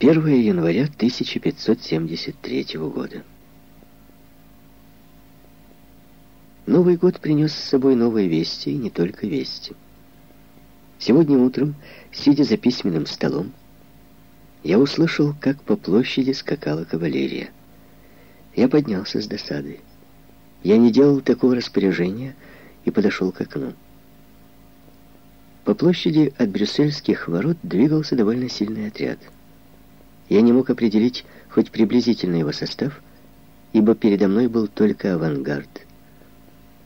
1 января 1573 года. Новый год принес с собой новые вести, и не только вести. Сегодня утром, сидя за письменным столом, я услышал, как по площади скакала кавалерия. Я поднялся с досадой. Я не делал такого распоряжения и подошел к окну. По площади от брюссельских ворот двигался довольно сильный отряд. Я не мог определить хоть приблизительно его состав, ибо передо мной был только авангард.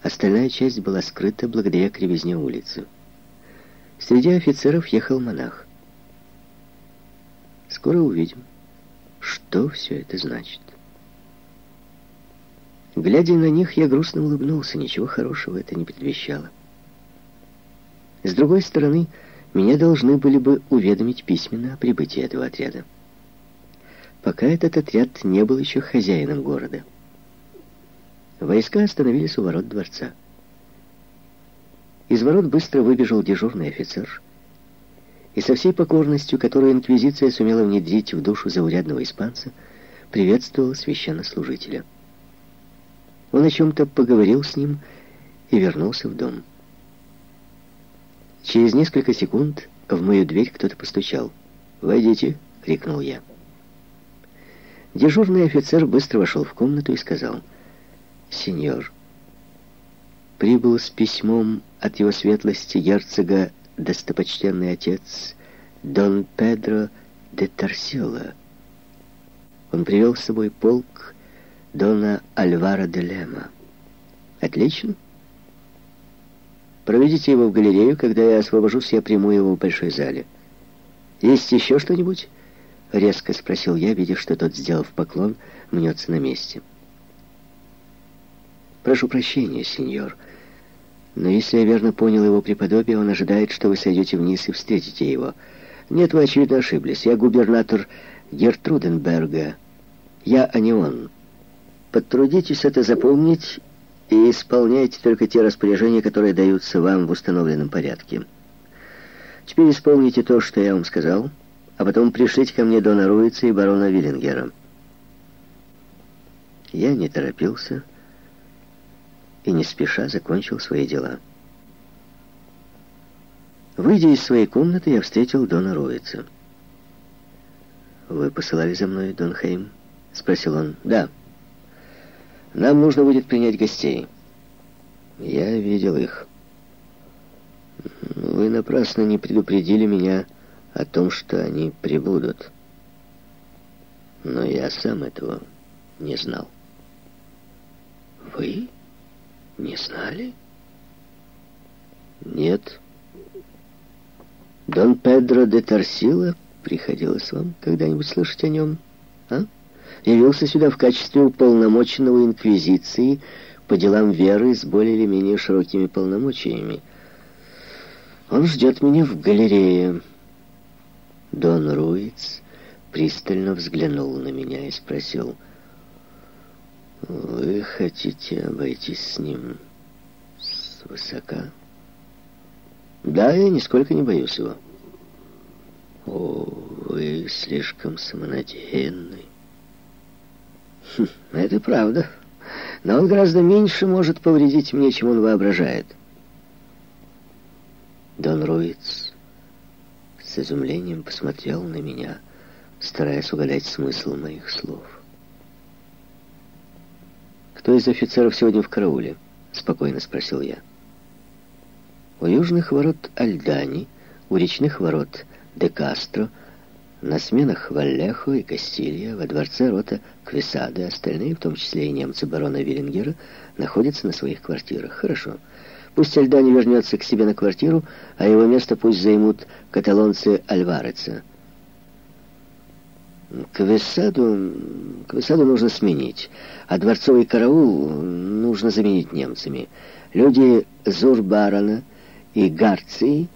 Остальная часть была скрыта благодаря кривизне улицы. Среди офицеров ехал монах. Скоро увидим, что все это значит. Глядя на них, я грустно улыбнулся. Ничего хорошего это не предвещало. С другой стороны, меня должны были бы уведомить письменно о прибытии этого отряда. Пока этот отряд не был еще хозяином города. Войска остановились у ворот дворца. Из ворот быстро выбежал дежурный офицер и со всей покорностью, которую инквизиция сумела внедрить в душу заурядного испанца, приветствовал священнослужителя. Он о чем-то поговорил с ним и вернулся в дом. Через несколько секунд в мою дверь кто-то постучал. «Войдите!» — крикнул я. Дежурный офицер быстро вошел в комнату и сказал, «Сеньор, прибыл с письмом от его светлости герцога достопочтенный отец Дон Педро де Торсила. Он привел с собой полк Дона Альвара де Лема. Отлично. Проведите его в галерею, когда я освобожусь, я приму его в большой зале. Есть еще что-нибудь? Резко спросил я, видя, что тот, сделав поклон, мнется на месте. Прошу прощения, сеньор, но если я верно понял его преподобие, он ожидает, что вы сойдете вниз и встретите его. Нет, вы, очевидно, ошиблись. Я губернатор Гертруденберга. Я, а не он. Потрудитесь это запомнить и исполняйте только те распоряжения, которые даются вам в установленном порядке. Теперь исполните то, что я вам сказал, а потом пришлите ко мне Дона Руица и барона Виллингера. Я не торопился и не спеша закончил свои дела. Выйдя из своей комнаты, я встретил Дона Руица. «Вы посылали за мной, Дон Хейм?» — спросил он. «Да». Нам нужно будет принять гостей. Я видел их. Вы напрасно не предупредили меня о том, что они прибудут. Но я сам этого не знал. Вы не знали? Нет. Дон Педро де Торсила приходилось вам когда-нибудь слышать о нем, а? явился сюда в качестве уполномоченного инквизиции по делам веры с более или менее широкими полномочиями. Он ждет меня в галерее. Дон Руиц пристально взглянул на меня и спросил, «Вы хотите обойтись с ним свысока?» «Да, я нисколько не боюсь его». «О, вы слишком самонадеянный». Хм, это правда. Но он гораздо меньше может повредить мне, чем он воображает. Дон Руиц с изумлением посмотрел на меня, стараясь угадать смысл моих слов. «Кто из офицеров сегодня в карауле?» — спокойно спросил я. У южных ворот Альдани, у речных ворот Де Кастро — на сменах Валлехо и Кастилья, во дворце рота Квисады, остальные, в том числе и немцы барона Виллингера, находятся на своих квартирах. Хорошо. Пусть Альдани вернется к себе на квартиру, а его место пусть займут каталонцы Альвареца. Квисаду, Квисаду нужно сменить, а дворцовый караул нужно заменить немцами. Люди Зурбарана и Гарции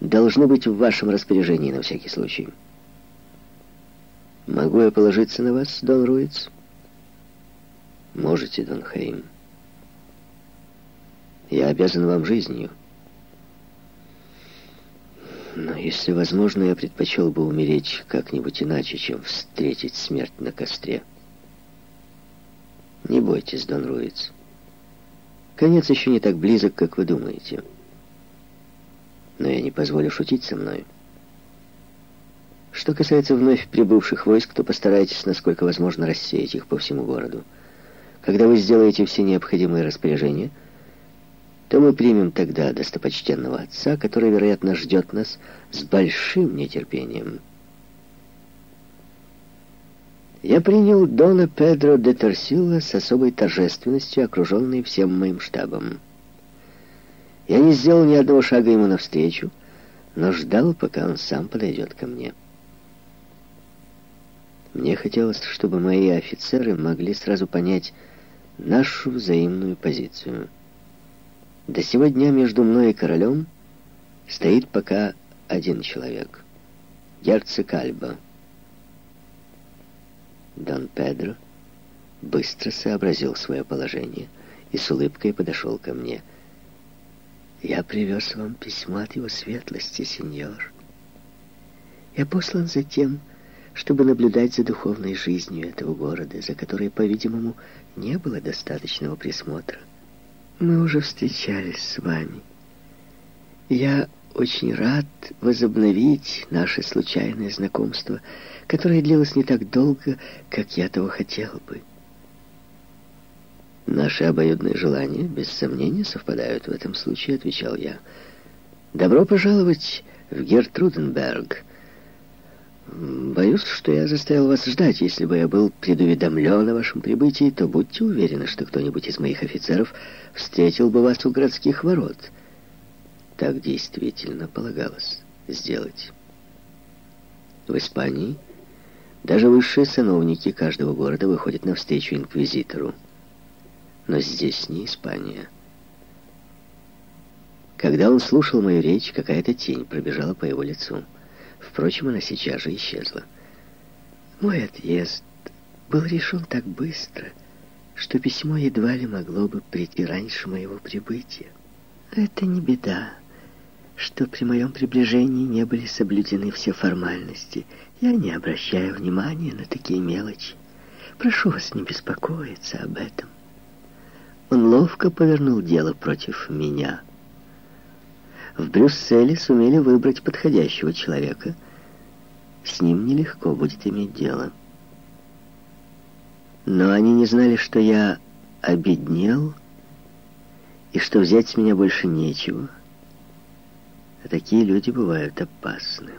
должны быть в вашем распоряжении на всякий случай. Могу я положиться на вас, Дон Руиц? Можете, Дон Хейм. Я обязан вам жизнью. Но если возможно, я предпочел бы умереть как-нибудь иначе, чем встретить смерть на костре. Не бойтесь, Дон Руиц. Конец еще не так близок, как вы думаете. Но я не позволю шутить со мной. Что касается вновь прибывших войск, то постарайтесь, насколько возможно, рассеять их по всему городу. Когда вы сделаете все необходимые распоряжения, то мы примем тогда достопочтенного отца, который, вероятно, ждет нас с большим нетерпением. Я принял Дона Педро де Торсилла с особой торжественностью, окруженный всем моим штабом. Я не сделал ни одного шага ему навстречу, но ждал, пока он сам подойдет ко мне. Мне хотелось, чтобы мои офицеры могли сразу понять нашу взаимную позицию. До сего дня между мной и королем стоит пока один человек — герцог Альба — Дон Педро быстро сообразил свое положение и с улыбкой подошел ко мне. «Я привез вам письмо от его светлости, сеньор. Я послан за тем, чтобы наблюдать за духовной жизнью этого города, за которой, по-видимому, не было достаточного присмотра. Мы уже встречались с вами. Я очень рад возобновить наше случайное знакомство, которое длилось не так долго, как я того хотел бы. Наши обоюдные желания, без сомнения, совпадают в этом случае, отвечал я. Добро пожаловать в Гертруденберг. Боюсь, что я заставил вас ждать. Если бы я был предуведомлен о вашем прибытии, то будьте уверены, что кто-нибудь из моих офицеров встретил бы вас у городских ворот. Так действительно полагалось сделать. В Испании даже высшие сановники каждого города выходят навстречу инквизитору. Но здесь не Испания. Когда он слушал мою речь, какая-то тень пробежала по его лицу. Впрочем, она сейчас же исчезла. Мой отъезд был решен так быстро, что письмо едва ли могло бы прийти раньше моего прибытия. Это не беда что при моем приближении не были соблюдены все формальности. Я не обращаю внимания на такие мелочи. Прошу вас не беспокоиться об этом. Он ловко повернул дело против меня. В Брюсселе сумели выбрать подходящего человека. С ним нелегко будет иметь дело. Но они не знали, что я обеднел и что взять с меня больше нечего. А такие люди бывают опасны.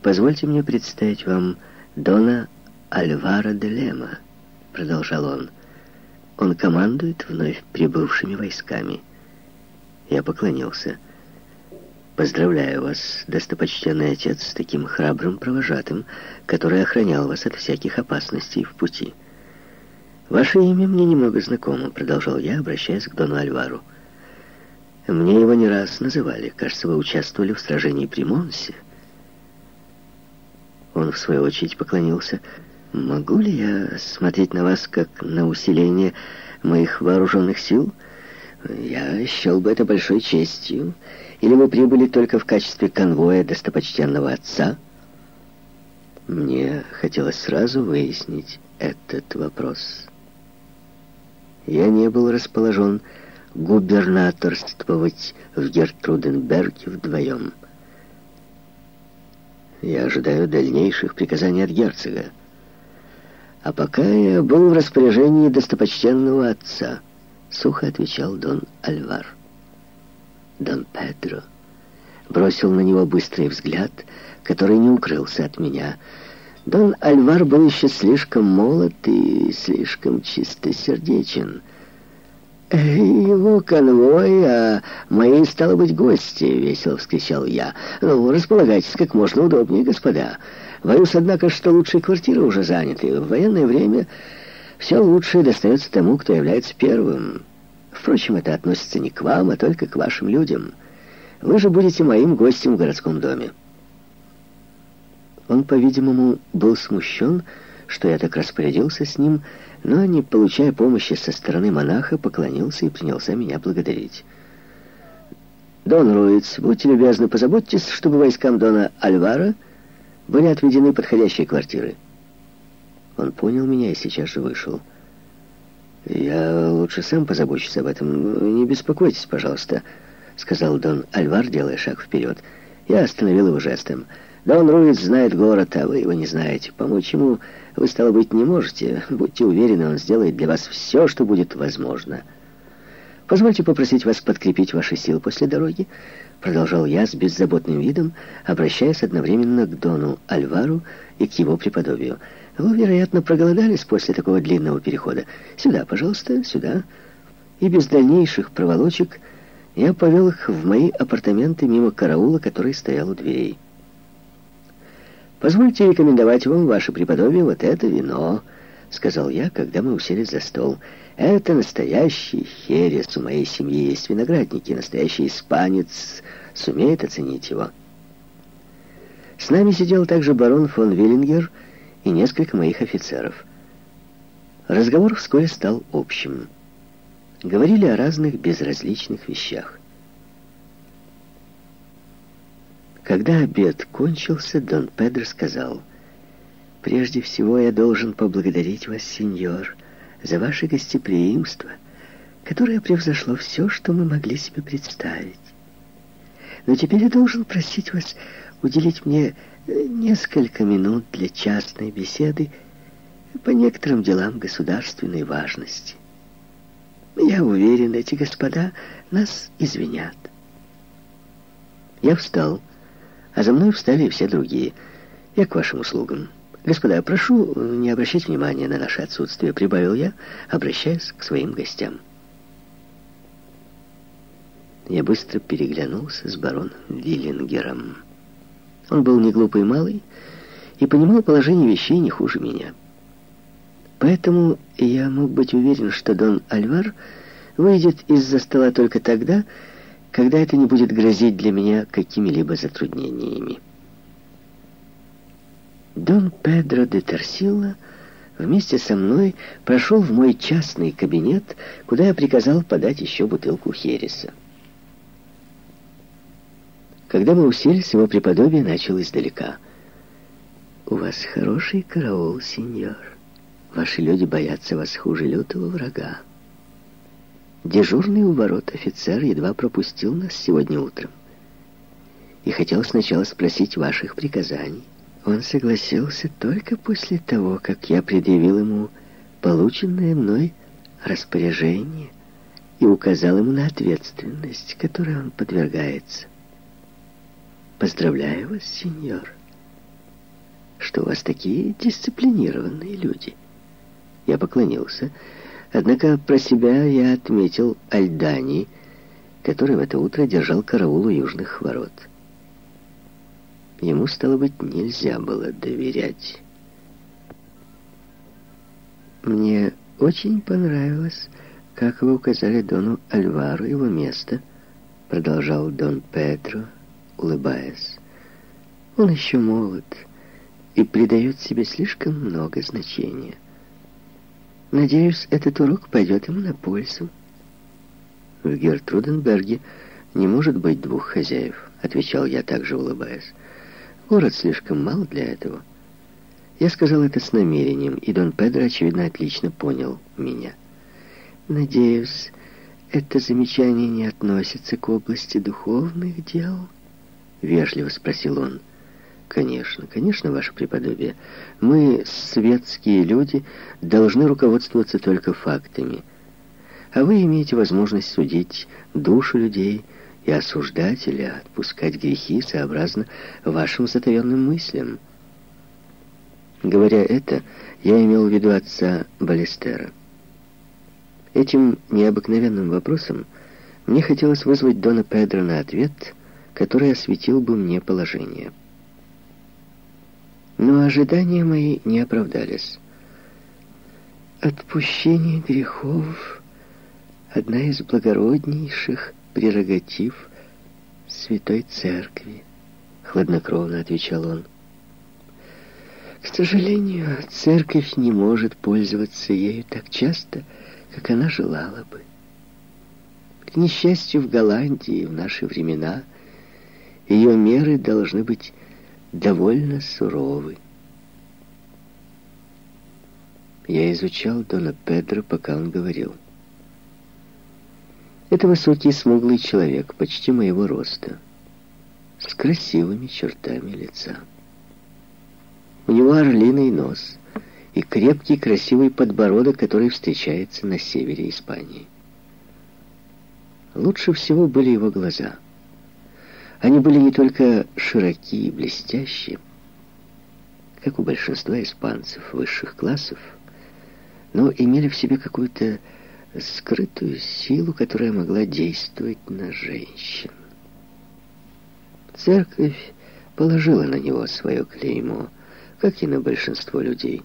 Позвольте мне представить вам Дона Альвара де Лема, продолжал он. Он командует вновь прибывшими войсками. Я поклонился. Поздравляю вас, достопочтенный отец, с таким храбрым провожатым, который охранял вас от всяких опасностей в пути. Ваше имя мне немного знакомо, продолжал я, обращаясь к Дону Альвару. Мне его не раз называли. Кажется, вы участвовали в сражении при Монсе. Он, в свою очередь, поклонился. «Могу ли я смотреть на вас как на усиление моих вооруженных сил? Я счел бы это большой честью. Или вы прибыли только в качестве конвоя достопочтенного отца?» Мне хотелось сразу выяснить этот вопрос. Я не был расположен губернаторствовать в Гертруденберге вдвоем. Я ожидаю дальнейших приказаний от герцога. А пока я был в распоряжении достопочтенного отца, сухо отвечал Дон Альвар. Дон Педро бросил на него быстрый взгляд, который не укрылся от меня. Дон Альвар был еще слишком молод и слишком чистосердечен, «Его конвой, а мои, стало быть, гости!» — весело вскричал я. «Ну, располагайтесь как можно удобнее, господа. Боюсь, однако, что лучшие квартиры уже заняты. В военное время все лучшее достается тому, кто является первым. Впрочем, это относится не к вам, а только к вашим людям. Вы же будете моим гостем в городском доме». Он, по-видимому, был смущен, что я так распорядился с ним, но, не получая помощи со стороны монаха, поклонился и принялся меня благодарить. Дон Руиц, будьте любезны, позаботьтесь, чтобы войскам Дона Альвара были отведены подходящие квартиры. Он понял меня и сейчас же вышел. «Я лучше сам позабочусь об этом. Не беспокойтесь, пожалуйста», — сказал Дон Альвар, делая шаг вперед. Я остановил его жестом. «Дон Руиц знает город, а вы его не знаете. Помочь ему вы, стало быть, не можете. Будьте уверены, он сделает для вас все, что будет возможно». «Позвольте попросить вас подкрепить ваши силы после дороги», — продолжал я с беззаботным видом, обращаясь одновременно к Дону Альвару и к его преподобию. «Вы, вероятно, проголодались после такого длинного перехода. Сюда, пожалуйста, сюда». И без дальнейших проволочек я повел их в мои апартаменты мимо караула, который стоял у дверей. «Позвольте рекомендовать вам, ваше преподобие, вот это вино», — сказал я, когда мы уселись за стол. «Это настоящий херес. У моей семьи есть виноградники. Настоящий испанец сумеет оценить его». С нами сидел также барон фон Виллингер и несколько моих офицеров. Разговор вскоре стал общим. Говорили о разных безразличных вещах. Когда обед кончился, Дон Педро сказал, «Прежде всего я должен поблагодарить вас, сеньор, за ваше гостеприимство, которое превзошло все, что мы могли себе представить. Но теперь я должен просить вас уделить мне несколько минут для частной беседы по некоторым делам государственной важности. Я уверен, эти господа нас извинят». Я встал а за мной встали все другие. Я к вашим услугам. Господа, прошу не обращать внимания на наше отсутствие, прибавил я, обращаясь к своим гостям. Я быстро переглянулся с бароном Виллингером. Он был не глупый малый и понимал положение вещей не хуже меня. Поэтому я мог быть уверен, что Дон Альвар выйдет из-за стола только тогда, когда это не будет грозить для меня какими-либо затруднениями. Дон Педро де Торсилла вместе со мной прошел в мой частный кабинет, куда я приказал подать еще бутылку хереса. Когда мы уселись, его преподобие начал издалека. «У вас хороший караул, сеньор. Ваши люди боятся вас хуже лютого врага. Дежурный у ворот офицер едва пропустил нас сегодня утром и хотел сначала спросить ваших приказаний. Он согласился только после того, как я предъявил ему полученное мной распоряжение и указал ему на ответственность, которой он подвергается. Поздравляю вас, сеньор, что у вас такие дисциплинированные люди. Я поклонился Однако про себя я отметил Альдани, который в это утро держал караул у южных ворот. Ему, стало быть, нельзя было доверять. Мне очень понравилось, как вы указали Дону Альвару его место, продолжал Дон Педро, улыбаясь. Он еще молод и придает себе слишком много значения. Надеюсь, этот урок пойдет ему на пользу. В Гертруденберге не может быть двух хозяев, отвечал я также улыбаясь. Город слишком мал для этого. Я сказал это с намерением, и Дон Педро, очевидно, отлично понял меня. Надеюсь, это замечание не относится к области духовных дел? Вежливо спросил он. Конечно, конечно, ваше преподобие. Мы, светские люди, должны руководствоваться только фактами. А вы имеете возможность судить душу людей и осуждать или отпускать грехи сообразно вашим затаенным мыслям. Говоря это, я имел в виду отца Балестера. Этим необыкновенным вопросом мне хотелось вызвать Дона Педро на ответ, который осветил бы мне положение. Но ожидания мои не оправдались. Отпущение грехов — одна из благороднейших прерогатив Святой Церкви, хладнокровно отвечал он. К сожалению, церковь не может пользоваться ею так часто, как она желала бы. К несчастью, в Голландии в наши времена ее меры должны быть довольно суровы. Я изучал Дона Педро, пока он говорил. Это высокий смуглый человек, почти моего роста, с красивыми чертами лица. У него орлиный нос и крепкий красивый подбородок, который встречается на севере Испании. Лучше всего были его глаза. Они были не только широкие и блестящие, как у большинства испанцев высших классов, но имели в себе какую-то скрытую силу, которая могла действовать на женщин. Церковь положила на него свое клеймо, как и на большинство людей.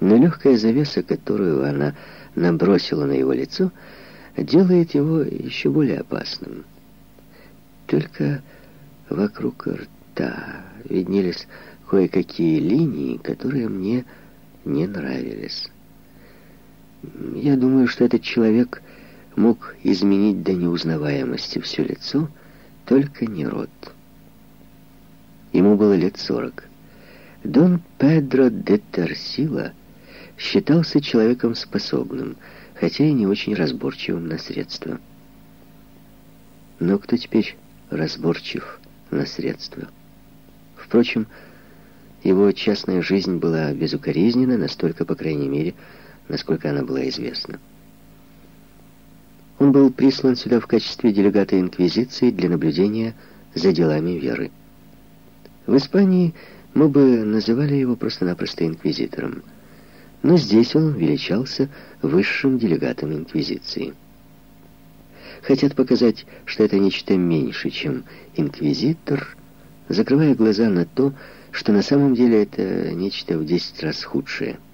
Но легкая завеса, которую она набросила на его лицо, делает его еще более опасным. Только вокруг рта виднелись кое-какие линии, которые мне не нравились. Я думаю, что этот человек мог изменить до неузнаваемости все лицо, только не рот. Ему было лет сорок. Дон Педро де Торсила считался человеком способным, хотя и не очень разборчивым на средства. Но кто теперь разборчив на средства? Впрочем, его частная жизнь была безукоризнена, настолько, по крайней мере, насколько она была известна. Он был прислан сюда в качестве делегата Инквизиции для наблюдения за делами веры. В Испании мы бы называли его просто-напросто инквизитором, но здесь он величался высшим делегатом Инквизиции. Хотят показать, что это нечто меньше, чем инквизитор, закрывая глаза на то, что на самом деле это нечто в десять раз худшее –